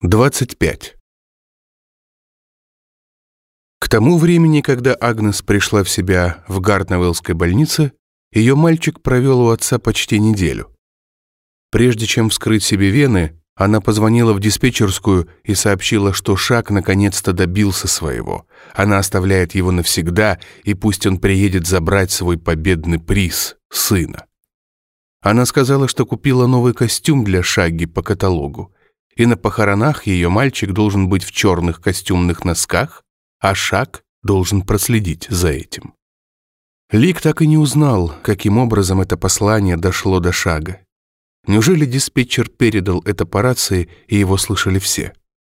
25. К тому времени, когда Агнес пришла в себя в Гартнавеллской больнице, ее мальчик провел у отца почти неделю. Прежде чем вскрыть себе вены, она позвонила в диспетчерскую и сообщила, что Шак наконец-то добился своего. Она оставляет его навсегда, и пусть он приедет забрать свой победный приз — сына. Она сказала, что купила новый костюм для Шаги по каталогу и на похоронах ее мальчик должен быть в черных костюмных носках, а Шак должен проследить за этим. Лик так и не узнал, каким образом это послание дошло до Шага. Неужели диспетчер передал это по рации, и его слышали все?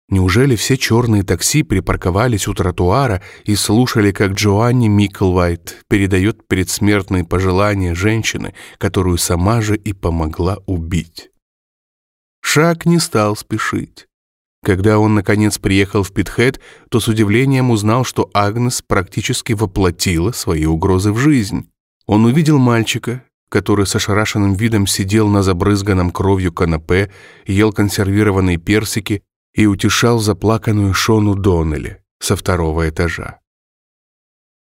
Неужели все черные такси припарковались у тротуара и слушали, как Джоанни Микклвайт передает предсмертные пожелания женщины, которую сама же и помогла убить? Шаг не стал спешить. Когда он, наконец, приехал в Питхэт, то с удивлением узнал, что Агнес практически воплотила свои угрозы в жизнь. Он увидел мальчика, который с ошарашенным видом сидел на забрызганном кровью канапе, ел консервированные персики и утешал заплаканную Шону Доннелли со второго этажа.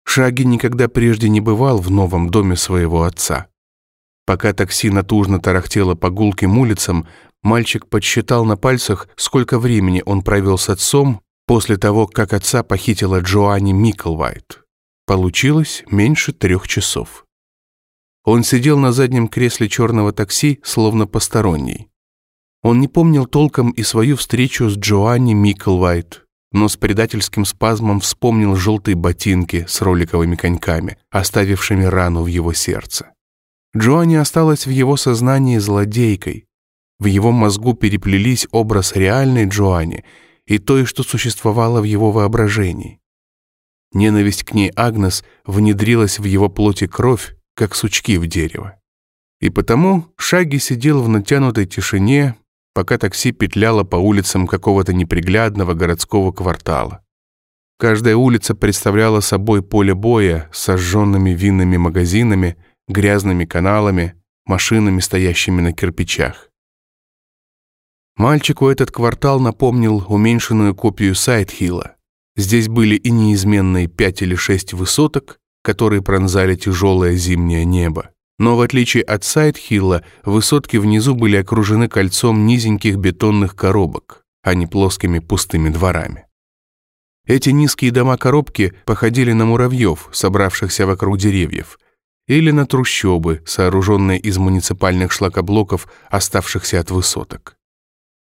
Шаги никогда прежде не бывал в новом доме своего отца. Пока такси натужно тарахтело по гулким улицам, Мальчик подсчитал на пальцах, сколько времени он провел с отцом после того, как отца похитила Джоанни Микклвайт. Получилось меньше трех часов. Он сидел на заднем кресле черного такси, словно посторонний. Он не помнил толком и свою встречу с Джоанни Микклвайт, но с предательским спазмом вспомнил желтые ботинки с роликовыми коньками, оставившими рану в его сердце. Джоанни осталась в его сознании злодейкой, в его мозгу переплелись образ реальной Джоанни и той, что существовало в его воображении. Ненависть к ней Агнес внедрилась в его плоти кровь, как сучки в дерево. И потому Шаги сидел в натянутой тишине, пока такси петляло по улицам какого-то неприглядного городского квартала. Каждая улица представляла собой поле боя с сожженными винными магазинами, грязными каналами, машинами, стоящими на кирпичах. Мальчику этот квартал напомнил уменьшенную копию Сайдхилла. Здесь были и неизменные пять или шесть высоток, которые пронзали тяжелое зимнее небо. Но в отличие от Сайдхилла, высотки внизу были окружены кольцом низеньких бетонных коробок, а не плоскими пустыми дворами. Эти низкие дома-коробки походили на муравьев, собравшихся вокруг деревьев, или на трущобы, сооруженные из муниципальных шлакоблоков, оставшихся от высоток.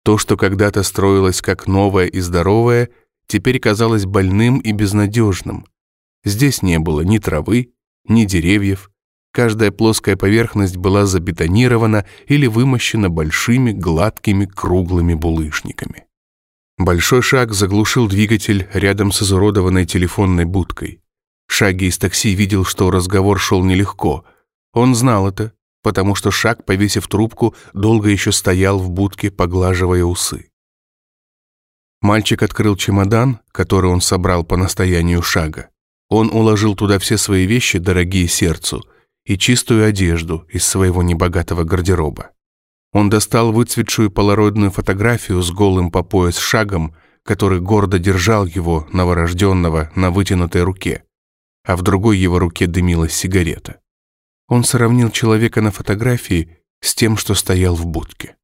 То, что когда-то строилось как новое и здоровое, теперь казалось больным и безнадежным. Здесь не было ни травы, ни деревьев. Каждая плоская поверхность была забетонирована или вымощена большими, гладкими, круглыми булыжниками. Большой шаг заглушил двигатель рядом с изуродованной телефонной будкой. Шаги из такси видел, что разговор шел нелегко. Он знал это, потому что Шаг, повесив трубку, долго еще стоял в будке, поглаживая усы. Мальчик открыл чемодан, который он собрал по настоянию Шага. Он уложил туда все свои вещи, дорогие сердцу, и чистую одежду из своего небогатого гардероба. Он достал выцветшую полароидную фотографию с голым по пояс шагом, который гордо держал его, новорожденного, на вытянутой руке, а в другой его руке дымилась сигарета. Он сравнил человека на фотографии с тем, что стоял в будке.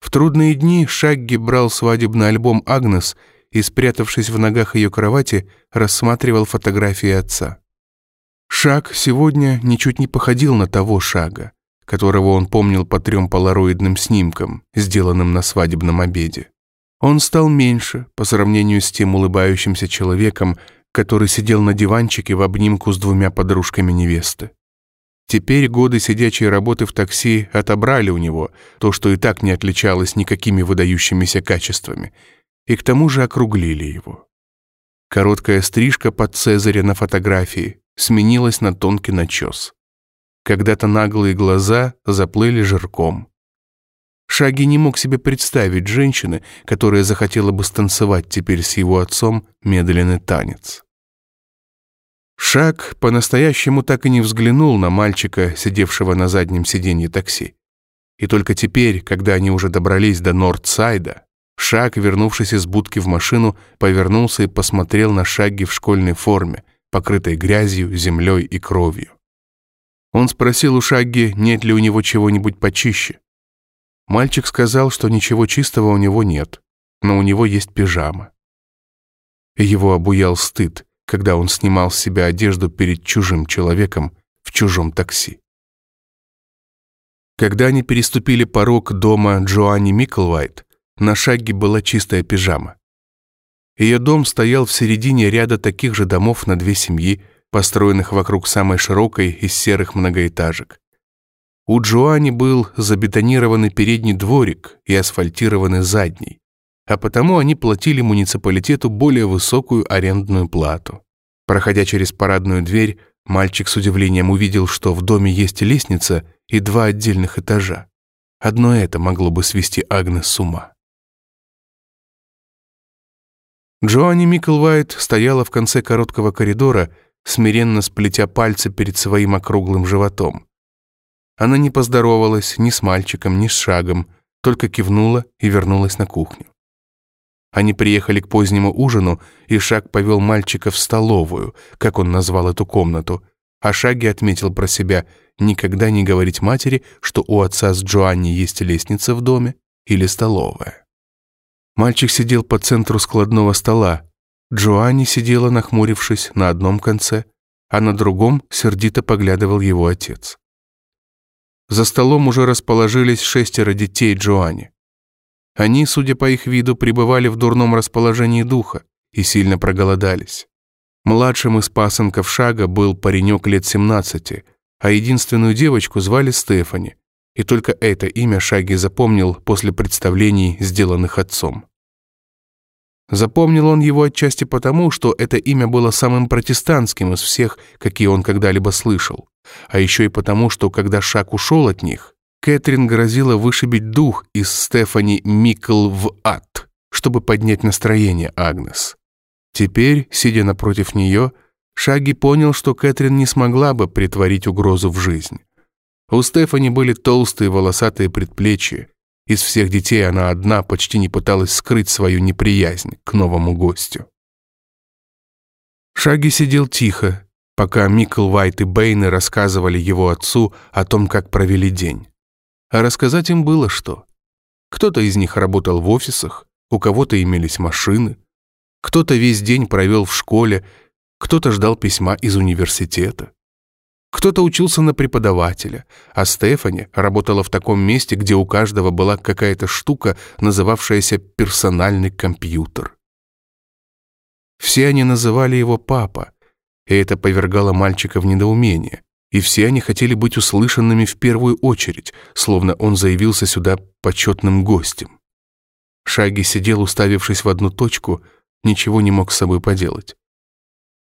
В трудные дни Шагги брал свадебный альбом Агнес и, спрятавшись в ногах ее кровати, рассматривал фотографии отца. Шаг сегодня ничуть не походил на того Шага, которого он помнил по трем полароидным снимкам, сделанным на свадебном обеде. Он стал меньше по сравнению с тем улыбающимся человеком, который сидел на диванчике в обнимку с двумя подружками невесты. Теперь годы сидячей работы в такси отобрали у него то, что и так не отличалось никакими выдающимися качествами, и к тому же округлили его. Короткая стрижка под Цезаря на фотографии сменилась на тонкий начес. Когда-то наглые глаза заплыли жирком. Шаги не мог себе представить женщины, которая захотела бы станцевать теперь с его отцом медленный танец. Шаг по-настоящему так и не взглянул на мальчика, сидевшего на заднем сиденье такси. И только теперь, когда они уже добрались до Нордсайда, Шаг, вернувшись из будки в машину, повернулся и посмотрел на Шаги в школьной форме, покрытой грязью, землей и кровью. Он спросил у Шагги, нет ли у него чего-нибудь почище. Мальчик сказал, что ничего чистого у него нет, но у него есть пижама. Его обуял стыд, когда он снимал с себя одежду перед чужим человеком в чужом такси. Когда они переступили порог дома Джоанни Миклвайт, на шаге была чистая пижама. Ее дом стоял в середине ряда таких же домов на две семьи, построенных вокруг самой широкой из серых многоэтажек. У Джоани был забетонированный передний дворик и асфальтированный задний, а потому они платили муниципалитету более высокую арендную плату. Проходя через парадную дверь, мальчик с удивлением увидел, что в доме есть лестница и два отдельных этажа. Одно это могло бы свести Агнес с ума. Джоанни Миклвайт стояла в конце короткого коридора, смиренно сплетя пальцы перед своим округлым животом. Она не поздоровалась ни с мальчиком, ни с шагом, только кивнула и вернулась на кухню. Они приехали к позднему ужину, и Шаг повел мальчика в столовую, как он назвал эту комнату, а Шаги отметил про себя никогда не говорить матери, что у отца с Джоанни есть лестница в доме или столовая. Мальчик сидел по центру складного стола. Джоанни сидела, нахмурившись, на одном конце, а на другом сердито поглядывал его отец. За столом уже расположились шестеро детей Джоанни. Они, судя по их виду, пребывали в дурном расположении духа и сильно проголодались. Младшим из пасынков Шага был паренек лет 17, а единственную девочку звали Стефани, и только это имя Шаги запомнил после представлений, сделанных отцом. Запомнил он его отчасти потому, что это имя было самым протестантским из всех, какие он когда-либо слышал, а еще и потому, что когда Шаг ушел от них, Кэтрин грозила вышибить дух из Стефани Микл в ад, чтобы поднять настроение Агнес. Теперь, сидя напротив нее, Шаги понял, что Кэтрин не смогла бы притворить угрозу в жизнь. У Стефани были толстые волосатые предплечья. Из всех детей она одна почти не пыталась скрыть свою неприязнь к новому гостю. Шаги сидел тихо, пока Микл Уайт и Бэйны рассказывали его отцу о том, как провели день. А рассказать им было что. Кто-то из них работал в офисах, у кого-то имелись машины, кто-то весь день провел в школе, кто-то ждал письма из университета. Кто-то учился на преподавателя, а Стефани работала в таком месте, где у каждого была какая-то штука, называвшаяся персональный компьютер. Все они называли его папа, и это повергало мальчика в недоумение. И все они хотели быть услышанными в первую очередь, словно он заявился сюда почетным гостем. Шаги сидел, уставившись в одну точку, ничего не мог с собой поделать.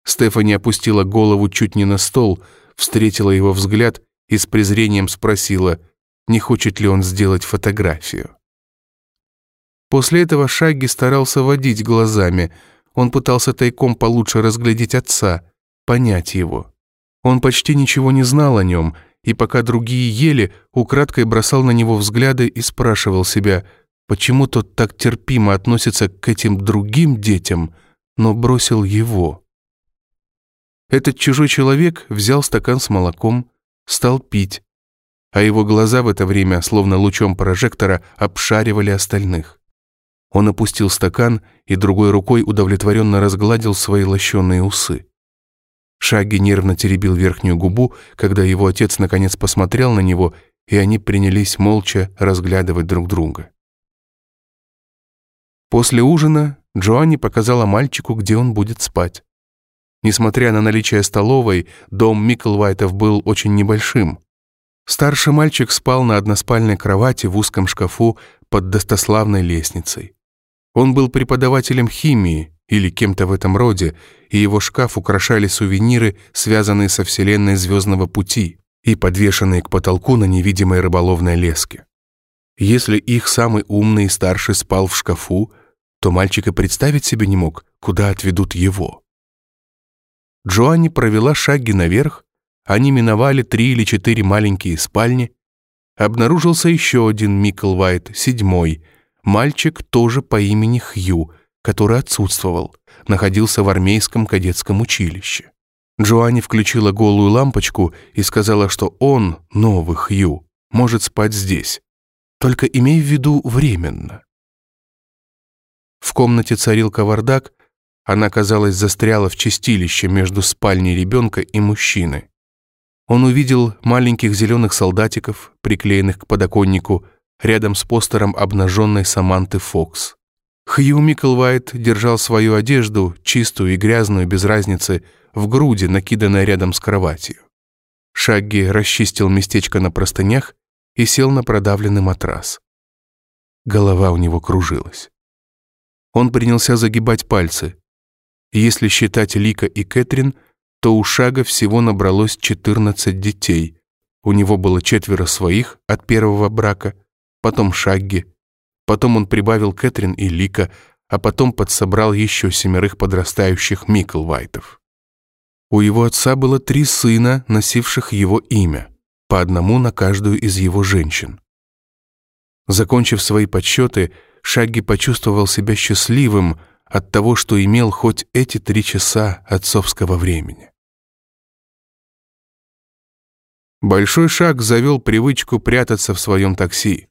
Стефани опустила голову чуть не на стол, встретила его взгляд и с презрением спросила, не хочет ли он сделать фотографию. После этого Шаги старался водить глазами. Он пытался тайком получше разглядеть отца, понять его. Он почти ничего не знал о нем, и пока другие ели, украдкой бросал на него взгляды и спрашивал себя, почему тот так терпимо относится к этим другим детям, но бросил его. Этот чужой человек взял стакан с молоком, стал пить, а его глаза в это время, словно лучом прожектора, обшаривали остальных. Он опустил стакан и другой рукой удовлетворенно разгладил свои лощеные усы. Шаги нервно теребил верхнюю губу, когда его отец наконец посмотрел на него, и они принялись молча разглядывать друг друга. После ужина Джоанни показала мальчику, где он будет спать. Несмотря на наличие столовой, дом Миклвайтов был очень небольшим. Старший мальчик спал на односпальной кровати в узком шкафу под достославной лестницей. Он был преподавателем химии или кем-то в этом роде, и его шкаф украшали сувениры, связанные со вселенной звездного пути и подвешенные к потолку на невидимой рыболовной леске. Если их самый умный и старший спал в шкафу, то мальчик и представить себе не мог, куда отведут его. Джоанни провела шаги наверх, они миновали три или четыре маленькие спальни. Обнаружился еще один Микл Уайт, седьмой, мальчик тоже по имени Хью, который отсутствовал, находился в армейском кадетском училище. Джоанни включила голую лампочку и сказала, что он, новый Хью, может спать здесь. Только имей в виду временно. В комнате царил кавардак, она, казалось, застряла в чистилище между спальней ребенка и мужчины. Он увидел маленьких зеленых солдатиков, приклеенных к подоконнику, рядом с постером обнаженной Саманты Фокс. Хью Миклвайт держал свою одежду, чистую и грязную, без разницы, в груди, накиданной рядом с кроватью. Шагги расчистил местечко на простынях и сел на продавленный матрас. Голова у него кружилась. Он принялся загибать пальцы. Если считать Лика и Кэтрин, то у Шага всего набралось 14 детей. У него было четверо своих от первого брака, потом Шагги, потом он прибавил Кэтрин и Лика, а потом подсобрал еще семерых подрастающих Миклвайтов. У его отца было три сына, носивших его имя, по одному на каждую из его женщин. Закончив свои подсчеты, Шагги почувствовал себя счастливым от того, что имел хоть эти три часа отцовского времени. Большой шаг завел привычку прятаться в своем такси.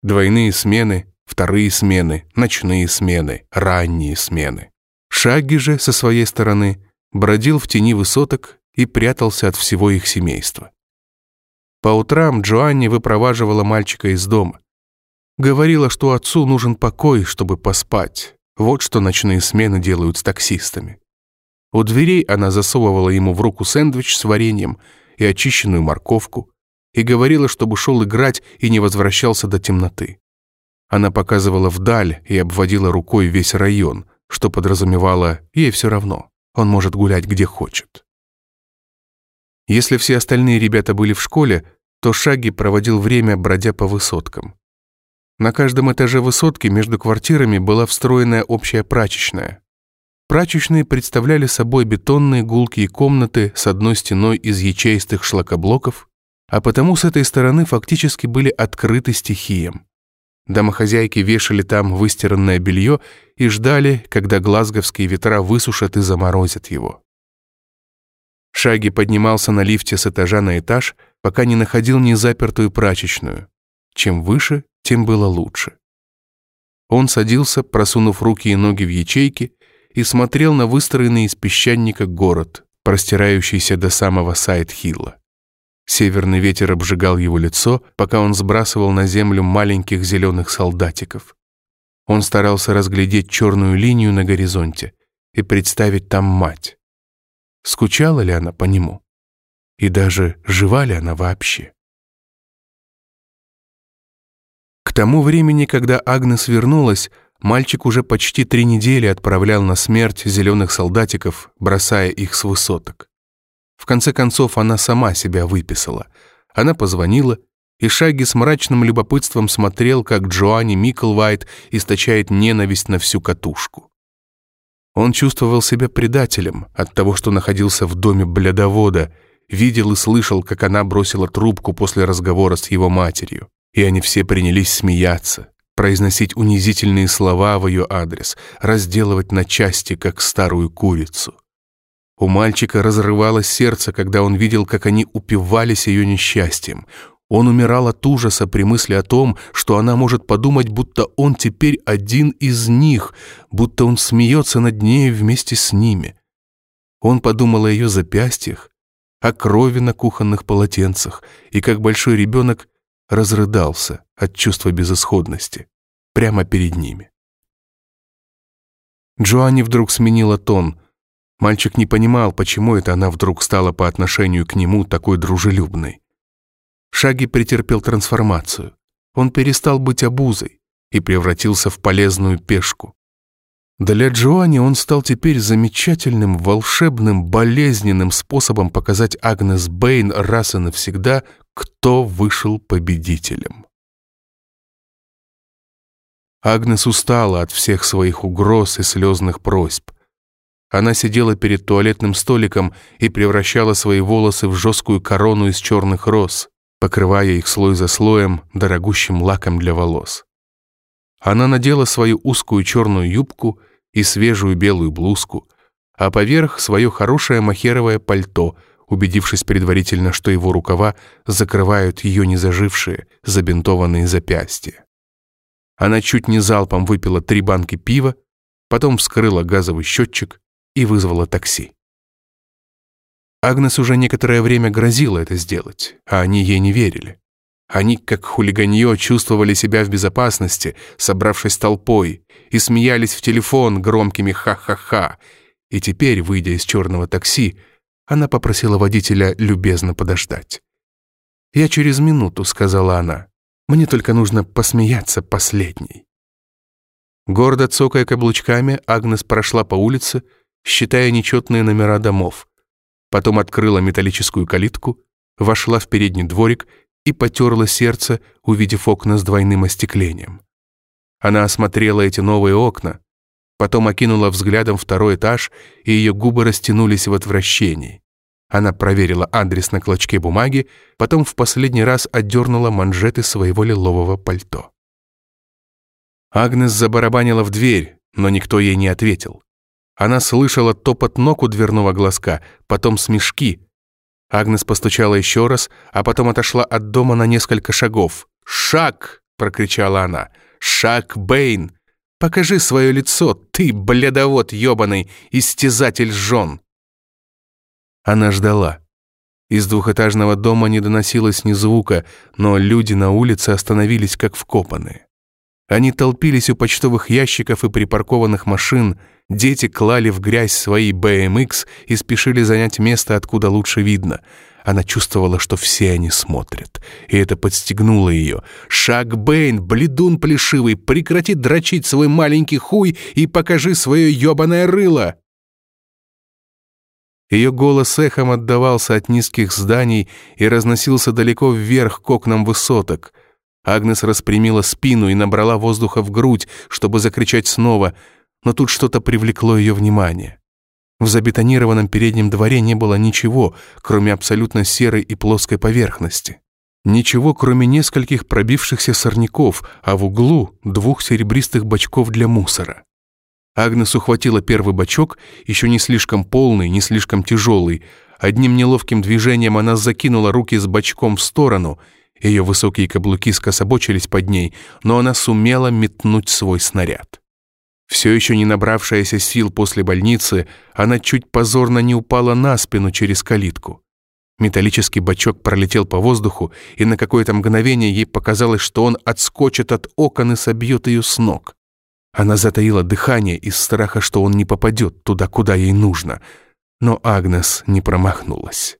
Двойные смены, вторые смены, ночные смены, ранние смены. Шагги же, со своей стороны, бродил в тени высоток и прятался от всего их семейства. По утрам Джоанни выпроваживала мальчика из дома. Говорила, что отцу нужен покой, чтобы поспать. Вот что ночные смены делают с таксистами. У дверей она засовывала ему в руку сэндвич с вареньем и очищенную морковку и говорила, чтобы шел играть и не возвращался до темноты. Она показывала вдаль и обводила рукой весь район, что подразумевало «ей все равно, он может гулять где хочет». Если все остальные ребята были в школе, то Шаги проводил время, бродя по высоткам. На каждом этаже высотки между квартирами была встроенная общая прачечная. Прачечные представляли собой бетонные гулкие комнаты с одной стеной из ячеистых шлакоблоков, а потому с этой стороны фактически были открыты стихиям. Домохозяйки вешали там выстиранное белье и ждали, когда глазговские ветра высушат и заморозят его. Шаги поднимался на лифте с этажа на этаж, пока не находил незапертую прачечную. Чем выше, тем было лучше. Он садился, просунув руки и ноги в ячейки, и смотрел на выстроенный из песчаника город, простирающийся до самого Сайд-Хилла. Северный ветер обжигал его лицо, пока он сбрасывал на землю маленьких зеленых солдатиков. Он старался разглядеть черную линию на горизонте и представить там мать. Скучала ли она по нему? И даже жива ли она вообще? тому времени, когда Агнес вернулась, мальчик уже почти три недели отправлял на смерть зеленых солдатиков, бросая их с высоток. В конце концов, она сама себя выписала. Она позвонила, и Шаги с мрачным любопытством смотрел, как Джоанни Миклвайт источает ненависть на всю катушку. Он чувствовал себя предателем от того, что находился в доме блядовода, видел и слышал, как она бросила трубку после разговора с его матерью и они все принялись смеяться, произносить унизительные слова в ее адрес, разделывать на части, как старую курицу. У мальчика разрывалось сердце, когда он видел, как они упивались ее несчастьем. Он умирал от ужаса при мысли о том, что она может подумать, будто он теперь один из них, будто он смеется над ней вместе с ними. Он подумал о ее запястьях, о крови на кухонных полотенцах, и как большой ребенок разрыдался от чувства безысходности прямо перед ними. Джоанни вдруг сменила тон. Мальчик не понимал, почему это она вдруг стала по отношению к нему такой дружелюбной. Шаги претерпел трансформацию. Он перестал быть обузой и превратился в полезную пешку. Для Джоанни он стал теперь замечательным, волшебным, болезненным способом показать Агнес Бэйн раз и навсегда, кто вышел победителем. Агнес устала от всех своих угроз и слезных просьб. Она сидела перед туалетным столиком и превращала свои волосы в жесткую корону из черных роз, покрывая их слой за слоем дорогущим лаком для волос. Она надела свою узкую черную юбку и свежую белую блузку, а поверх свое хорошее махеровое пальто, убедившись предварительно, что его рукава закрывают ее незажившие, забинтованные запястья. Она чуть не залпом выпила три банки пива, потом вскрыла газовый счетчик и вызвала такси. Агнес уже некоторое время грозила это сделать, а они ей не верили. Они, как хулиганье, чувствовали себя в безопасности, собравшись толпой, и смеялись в телефон громкими «ха-ха-ха». И теперь, выйдя из черного такси, она попросила водителя любезно подождать. «Я через минуту», — сказала она. «Мне только нужно посмеяться последней». Гордо цокая каблучками, Агнес прошла по улице, считая нечетные номера домов. Потом открыла металлическую калитку, вошла в передний дворик и потерла сердце, увидев окна с двойным остеклением. Она осмотрела эти новые окна, потом окинула взглядом второй этаж, и ее губы растянулись в отвращении. Она проверила адрес на клочке бумаги, потом в последний раз отдернула манжеты своего лилового пальто. Агнес забарабанила в дверь, но никто ей не ответил. Она слышала топот ног у дверного глазка, потом смешки, Агнес постучала еще раз, а потом отошла от дома на несколько шагов. «Шаг!» — прокричала она. «Шаг, Бэйн! Покажи свое лицо, ты, бледовод ебаный, истязатель жен!» Она ждала. Из двухэтажного дома не доносилось ни звука, но люди на улице остановились как вкопанные. Они толпились у почтовых ящиков и припаркованных машин, дети клали в грязь свои BMX и спешили занять место, откуда лучше видно. Она чувствовала, что все они смотрят, и это подстегнуло ее. «Шаг Бэйн, бледун плешивый, прекрати дрочить свой маленький хуй и покажи свое ебаное рыло!» Ее голос эхом отдавался от низких зданий и разносился далеко вверх к окнам высоток — Агнес распрямила спину и набрала воздуха в грудь, чтобы закричать снова, но тут что-то привлекло ее внимание. В забетонированном переднем дворе не было ничего, кроме абсолютно серой и плоской поверхности. Ничего, кроме нескольких пробившихся сорняков, а в углу двух серебристых бачков для мусора. Агнес ухватила первый бачок, еще не слишком полный, не слишком тяжелый. Одним неловким движением она закинула руки с бачком в сторону — ее высокие каблуки скособочились под ней, но она сумела метнуть свой снаряд. Все еще не набравшаяся сил после больницы, она чуть позорно не упала на спину через калитку. Металлический бачок пролетел по воздуху, и на какое-то мгновение ей показалось, что он отскочит от окон и собьет ее с ног. Она затаила дыхание из страха, что он не попадет туда, куда ей нужно. Но Агнес не промахнулась.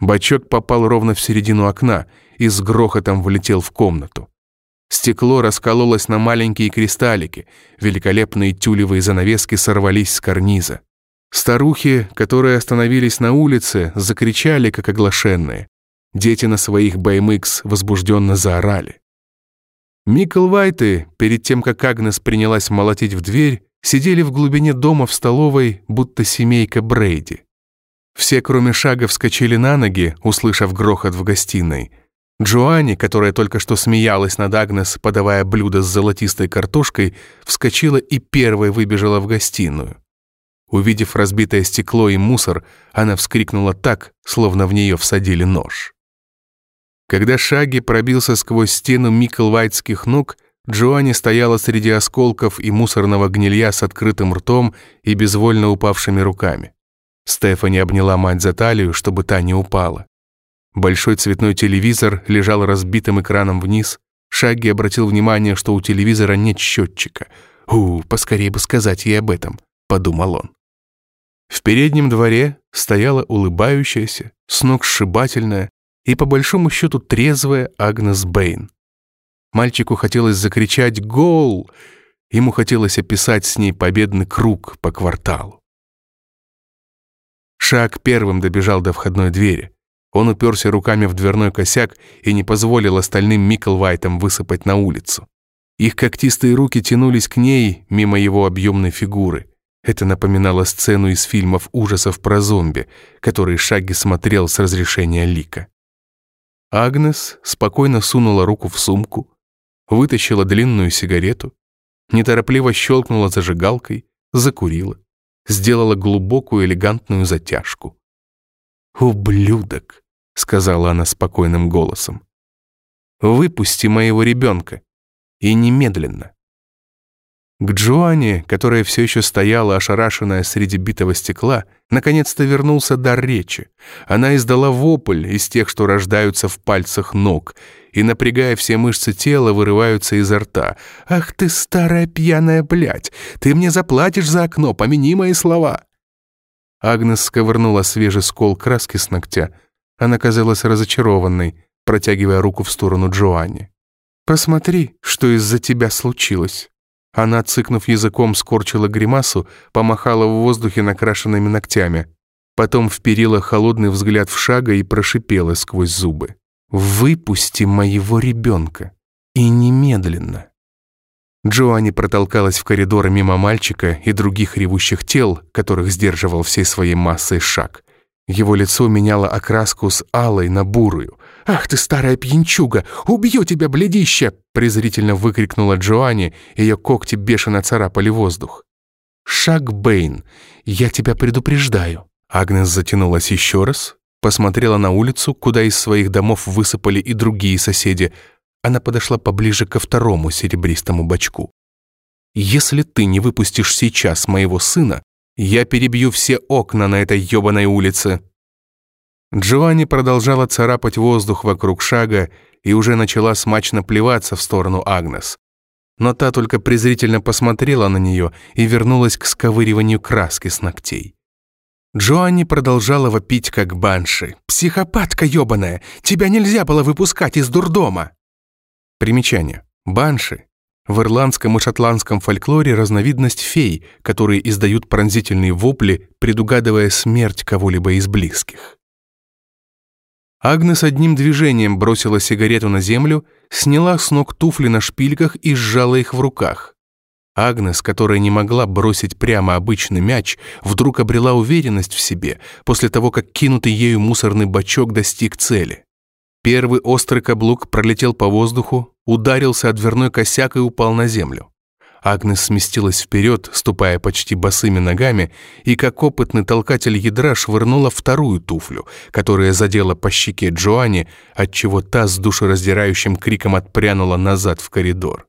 Бачок попал ровно в середину окна и с грохотом влетел в комнату. Стекло раскололось на маленькие кристаллики, великолепные тюлевые занавески сорвались с карниза. Старухи, которые остановились на улице, закричали, как оглашенные. Дети на своих BMX возбужденно заорали. Микл Вайты, перед тем, как Агнес принялась молотить в дверь, сидели в глубине дома в столовой, будто семейка Брейди. Все, кроме шага, вскочили на ноги, услышав грохот в гостиной. Джоанни, которая только что смеялась над Агнес, подавая блюдо с золотистой картошкой, вскочила и первой выбежала в гостиную. Увидев разбитое стекло и мусор, она вскрикнула так, словно в нее всадили нож. Когда Шаги пробился сквозь стену Миклвайтских ног, Джоанни стояла среди осколков и мусорного гнилья с открытым ртом и безвольно упавшими руками. Стефани обняла мать за талию, чтобы та не упала. Большой цветной телевизор лежал разбитым экраном вниз. Шаги обратил внимание, что у телевизора нет счетчика. «У, поскорее бы сказать ей об этом», — подумал он. В переднем дворе стояла улыбающаяся, сногсшибательная и, по большому счету, трезвая Агнес Бэйн. Мальчику хотелось закричать «Гол!», ему хотелось описать с ней победный круг по кварталу. Шаг первым добежал до входной двери. Он уперся руками в дверной косяк и не позволил остальным Миклвайтам высыпать на улицу. Их когтистые руки тянулись к ней мимо его объемной фигуры. Это напоминало сцену из фильмов ужасов про зомби, которые Шаги смотрел с разрешения Лика. Агнес спокойно сунула руку в сумку, вытащила длинную сигарету, неторопливо щелкнула зажигалкой, закурила, сделала глубокую элегантную затяжку. «Ублюдок!» — сказала она спокойным голосом. «Выпусти моего ребенка. И немедленно». К Джоанне, которая все еще стояла, ошарашенная среди битого стекла, наконец-то вернулся дар речи. Она издала вопль из тех, что рождаются в пальцах ног, и, напрягая все мышцы тела, вырываются изо рта. «Ах ты, старая пьяная блядь! Ты мне заплатишь за окно, помяни мои слова!» Агнес сковырнула свежий скол краски с ногтя. Она казалась разочарованной, протягивая руку в сторону Джоанни. «Посмотри, что из-за тебя случилось!» Она, цыкнув языком, скорчила гримасу, помахала в воздухе накрашенными ногтями. Потом вперила холодный взгляд в шага и прошипела сквозь зубы. «Выпусти моего ребенка! И немедленно!» Джоанни протолкалась в коридор мимо мальчика и других ревущих тел, которых сдерживал всей своей массой шаг. Его лицо меняло окраску с алой на бурую. «Ах ты, старая пьянчуга! Убью тебя, бледище!» презрительно выкрикнула Джоанни, ее когти бешено царапали воздух. «Шаг Бэйн, я тебя предупреждаю». Агнес затянулась еще раз, посмотрела на улицу, куда из своих домов высыпали и другие соседи. Она подошла поближе ко второму серебристому бачку. «Если ты не выпустишь сейчас моего сына, я перебью все окна на этой ёбаной улице». Джованни продолжала царапать воздух вокруг шага и уже начала смачно плеваться в сторону Агнес. Но та только презрительно посмотрела на нее и вернулась к сковыриванию краски с ногтей. Джоанни продолжала вопить, как банши. «Психопатка ёбаная! Тебя нельзя было выпускать из дурдома!» Примечание. Банши в ирландском и шотландском фольклоре разновидность фей, которые издают пронзительные вопли, предугадывая смерть кого-либо из близких. Агнес одним движением бросила сигарету на землю, сняла с ног туфли на шпильках и сжала их в руках. Агнес, которая не могла бросить прямо обычный мяч, вдруг обрела уверенность в себе после того, как кинутый ею мусорный бачок достиг цели. Первый острый каблук пролетел по воздуху, ударился о дверной косяк и упал на землю. Агнес сместилась вперед, ступая почти босыми ногами, и как опытный толкатель ядра швырнула вторую туфлю, которая задела по щеке Джоанни, отчего та с душераздирающим криком отпрянула назад в коридор.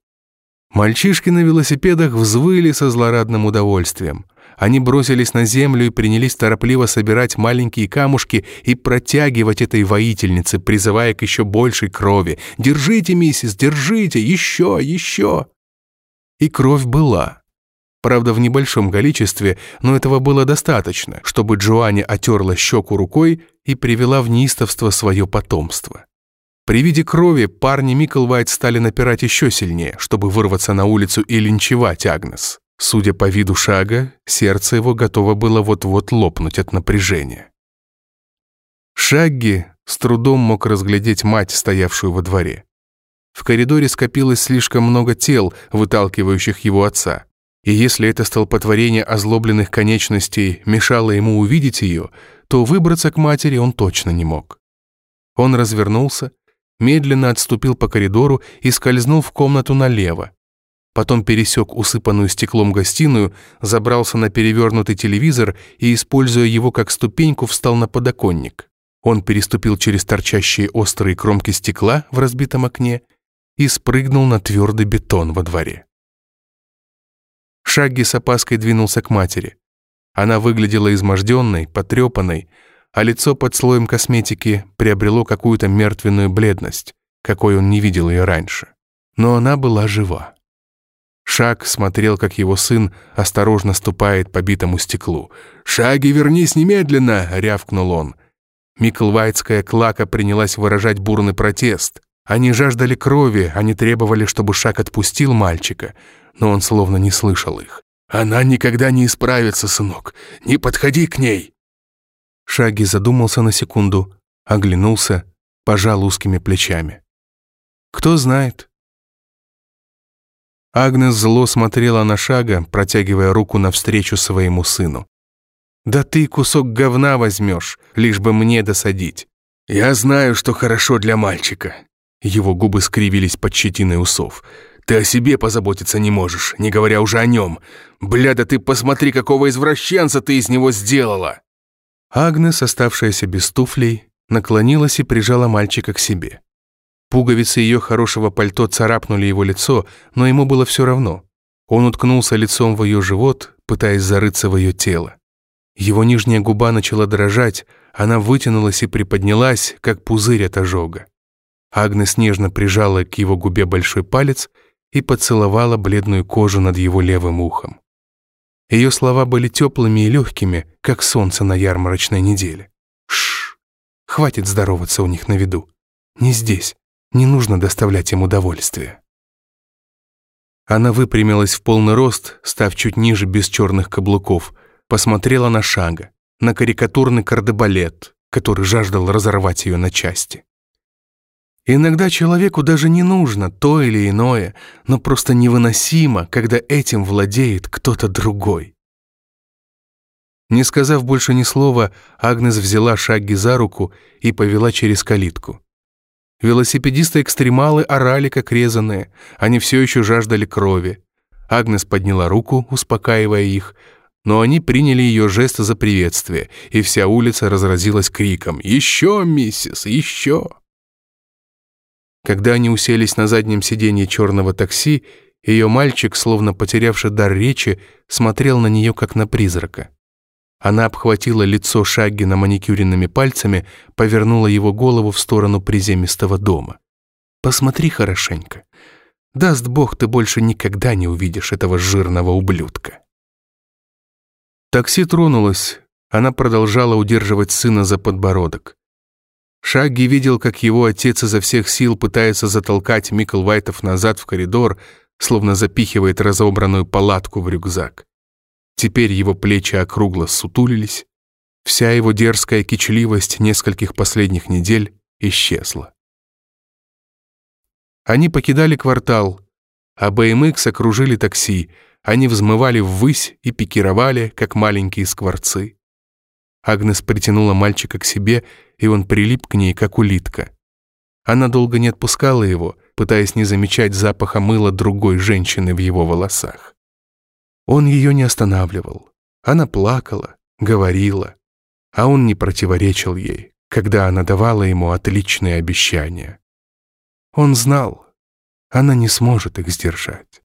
Мальчишки на велосипедах взвыли со злорадным удовольствием. Они бросились на землю и принялись торопливо собирать маленькие камушки и протягивать этой воительнице, призывая к еще большей крови. «Держите, миссис, держите! Еще, еще!» И кровь была. Правда, в небольшом количестве, но этого было достаточно, чтобы Джоанни отерла щеку рукой и привела в неистовство свое потомство. При виде крови парни Миклвайт стали напирать еще сильнее, чтобы вырваться на улицу и линчевать Агнес. Судя по виду шага, сердце его готово было вот-вот лопнуть от напряжения. Шагги с трудом мог разглядеть мать, стоявшую во дворе. В коридоре скопилось слишком много тел, выталкивающих его отца. И если это столпотворение озлобленных конечностей мешало ему увидеть ее, то выбраться к матери он точно не мог. Он развернулся, медленно отступил по коридору и скользнул в комнату налево, потом пересек усыпанную стеклом гостиную, забрался на перевернутый телевизор и, используя его как ступеньку, встал на подоконник. Он переступил через торчащие острые кромки стекла в разбитом окне и спрыгнул на твердый бетон во дворе. Шагги с опаской двинулся к матери. Она выглядела изможденной, потрепанной, а лицо под слоем косметики приобрело какую-то мертвенную бледность, какой он не видел ее раньше. Но она была жива. Шаг смотрел, как его сын осторожно ступает по битому стеклу. «Шаги, вернись немедленно!» — рявкнул он. Миклвайтская клака принялась выражать бурный протест. Они жаждали крови, они требовали, чтобы Шаг отпустил мальчика, но он словно не слышал их. «Она никогда не исправится, сынок! Не подходи к ней!» Шаги задумался на секунду, оглянулся, пожал узкими плечами. «Кто знает, Агнес зло смотрела на Шага, протягивая руку навстречу своему сыну. «Да ты кусок говна возьмешь, лишь бы мне досадить. Я знаю, что хорошо для мальчика. Его губы скривились под щетиной усов. «Ты о себе позаботиться не можешь, не говоря уже о нем. Бля, да ты посмотри, какого извращенца ты из него сделала!» Агнес, оставшаяся без туфлей, наклонилась и прижала мальчика к себе. Пуговицы ее хорошего пальто царапнули его лицо, но ему было все равно. Он уткнулся лицом в ее живот, пытаясь зарыться в ее тело. Его нижняя губа начала дрожать, она вытянулась и приподнялась, как пузырь от ожога. Агнес нежно прижала к его губе большой палец и поцеловала бледную кожу над его левым ухом. Ее слова были теплыми и легкими, как солнце на ярмарочной неделе. Шш, хватит здороваться у них на виду. Не здесь, не нужно доставлять им удовольствие. Она выпрямилась в полный рост, став чуть ниже без черных каблуков, посмотрела на Шага, на карикатурный кардебалет, который жаждал разорвать ее на части. Иногда человеку даже не нужно то или иное, но просто невыносимо, когда этим владеет кто-то другой. Не сказав больше ни слова, Агнес взяла Шагги за руку и повела через калитку. Велосипедисты-экстремалы орали, как резаные. Они все еще жаждали крови. Агнес подняла руку, успокаивая их, но они приняли ее жест за приветствие, и вся улица разразилась криком «Еще, миссис, еще!». Когда они уселись на заднем сиденье черного такси, ее мальчик, словно потерявший дар речи, смотрел на нее, как на призрака. Она обхватила лицо Шаггина маникюренными пальцами, повернула его голову в сторону приземистого дома. «Посмотри хорошенько. Даст Бог, ты больше никогда не увидишь этого жирного ублюдка». Такси тронулось. Она продолжала удерживать сына за подбородок. Шагги видел, как его отец изо всех сил пытается затолкать Миклвайтов назад в коридор, словно запихивает разобранную палатку в рюкзак. Теперь его плечи округло сутулились, вся его дерзкая кичливость нескольких последних недель исчезла. Они покидали квартал, а БМХ окружили такси, они взмывали ввысь и пикировали, как маленькие скворцы. Агнес притянула мальчика к себе, и он прилип к ней, как улитка. Она долго не отпускала его, пытаясь не замечать запаха мыла другой женщины в его волосах. Он ее не останавливал. Она плакала, говорила, а он не противоречил ей, когда она давала ему отличные обещания. Он знал, она не сможет их сдержать.